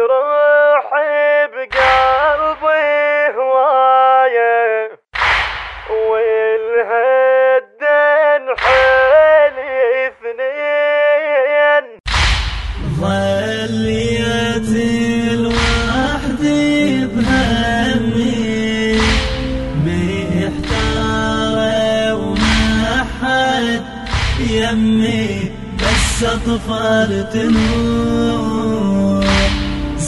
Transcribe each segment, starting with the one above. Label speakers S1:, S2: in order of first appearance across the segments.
S1: جروحي بقلبي هواية والهدن حيلي اثنين.
S2: ظليت الوحدي بهمي محتارة وما حد يمي بس أطفال تنور.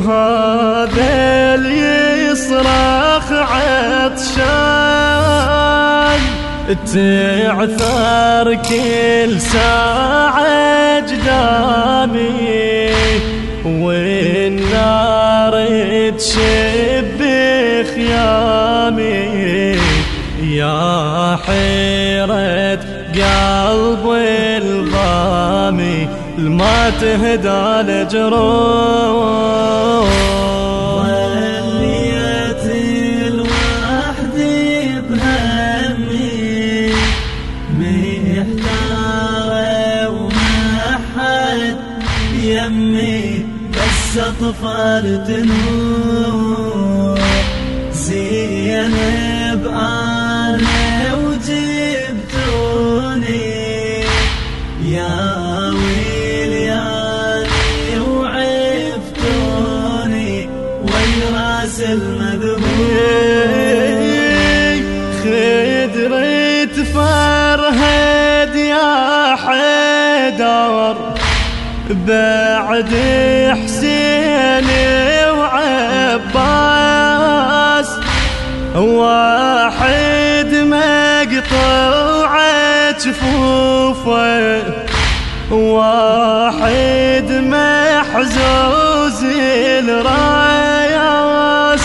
S1: وهذا اللي يصرخ عطشان تعثر كل ساعة جدامي والنار تشب خيامي. يا حيرة ما تهدى الجروح
S2: ظليت الوحدي بهمي محتارة وما حد يمي بس أطفال تنور. زينب
S1: بعد حسين وعباس. واحد مقطوعة جفوفه واحد محزوز الراياس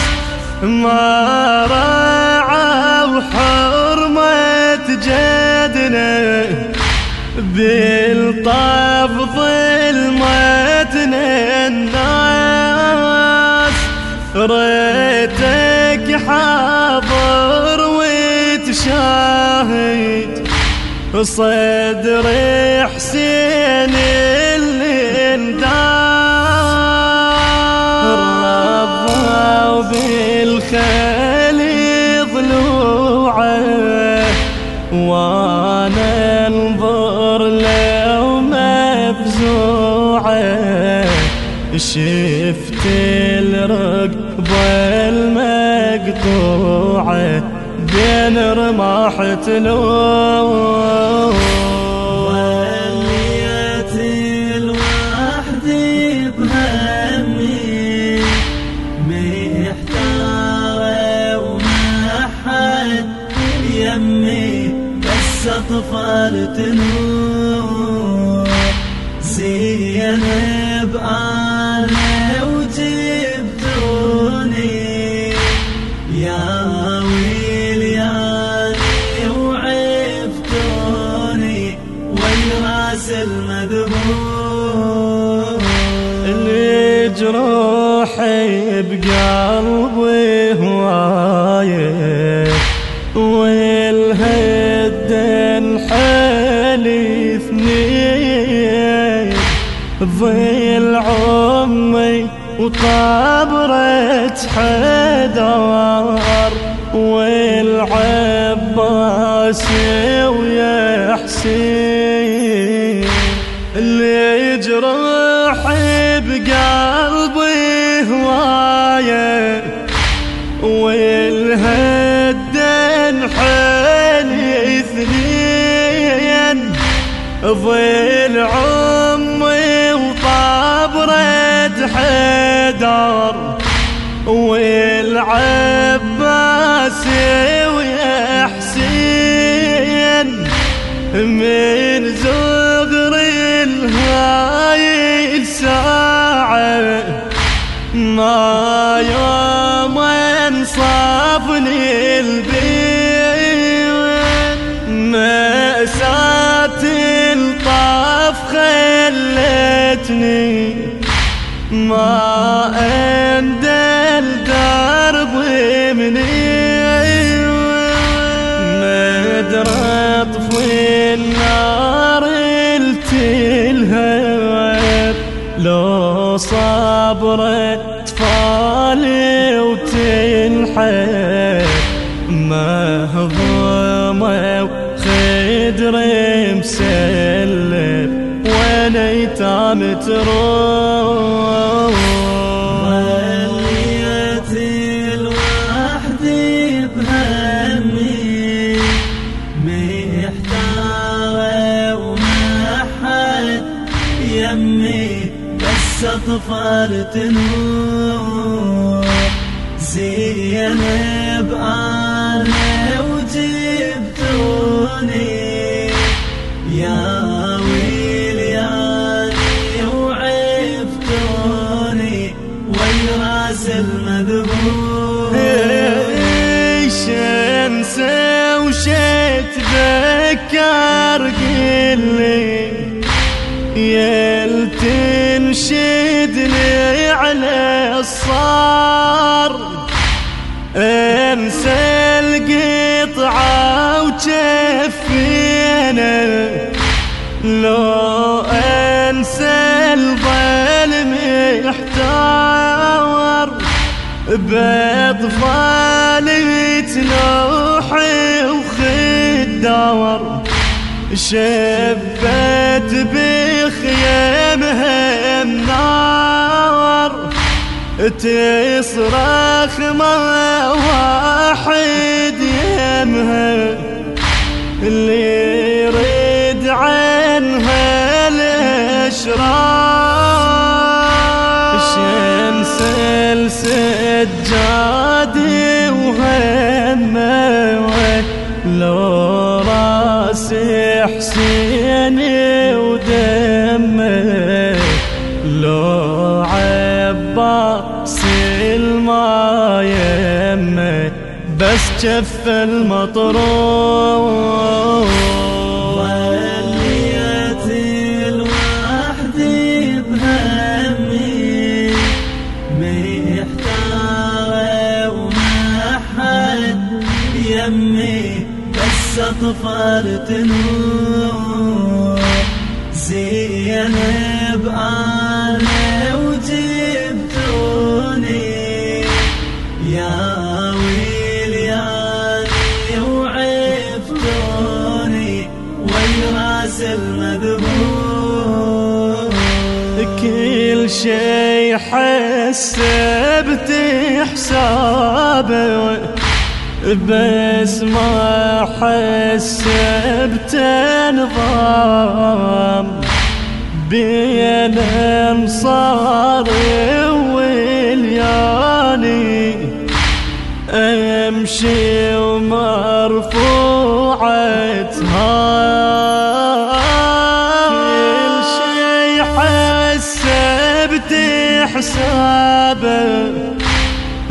S1: ما راعى وحرمة جدنا. ريتك حاضر وتشاهد صدر حسين اللي اندار رضى بالخيل ضلوعه وأنا انظر لو مفزوعه. شفت الركبة المقطوعة بين رماح
S2: الوحدي بهمي محتارة يمي بس أطفال تنور زينب يا والراس المذبوح.
S1: جروحي بقلبي هواية والهدن حالي ضيل عمي وطابرة حدار والعباس ويا حسين الجروح بقلبي هواية والهدن حالي اثنين عمي حدار والعباس ويا من زغر الهاي الساعة ما يوم ما اندل دربي مني مدرى طفي النار التلهب لو صبرت اطفالي وتنحب مهضومة وخدري مسلب وأنا يتام تروح
S2: اطفال تنور زينب أنا وجبتوني.
S1: باطفالي تنوحي وخدار شبت بخيامها النار تصرخ ما واحد يمها. عباس الما يمه بس جف
S2: الوحدي بهمي يمي بس أطفال تنور. زينب أنا
S1: كل شي حسبت حسابه بس ما حسبت نظام بين انصار والياني أمشي ومرفوعتها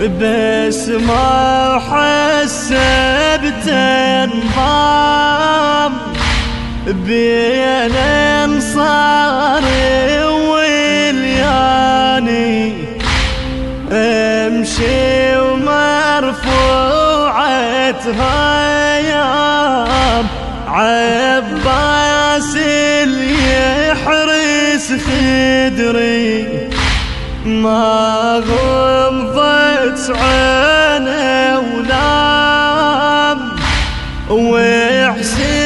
S1: بس ما حسبت نظام بين انصار والياني امشي ومرفوعتها يام عباس اللي يحرس خدري. ما بس عيني ونام وحسيني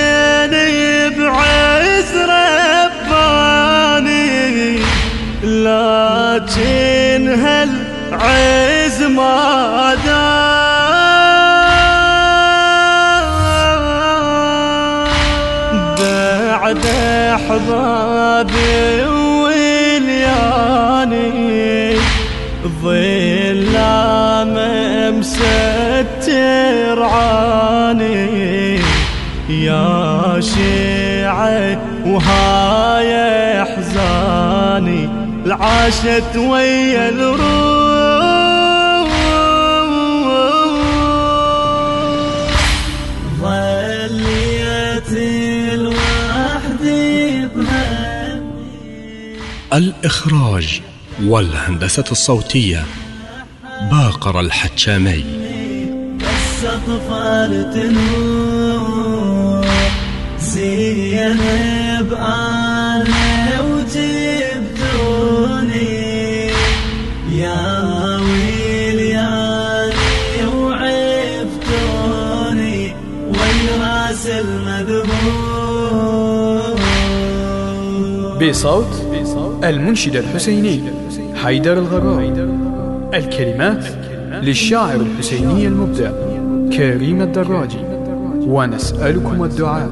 S1: رباني. لكن هل عز ما دام. بعد أحبابي ولياني ضيق مستر عاني يا شيعة وهاي أحزاني العاشت ويا الروح.
S2: ظليت الوحدي
S3: الإخراج والهندسة الصوتية باقر الحتشامي.
S2: اطفال تنور زينب أنا وجبتوني يا ويلياني وعفتوني ويراس المذبور
S4: بصوت المنشد الحسيني حيدر الغراب الكلمات للشاعر الحسيني المبدع كريم الدراجي ونسألكم الدعاء.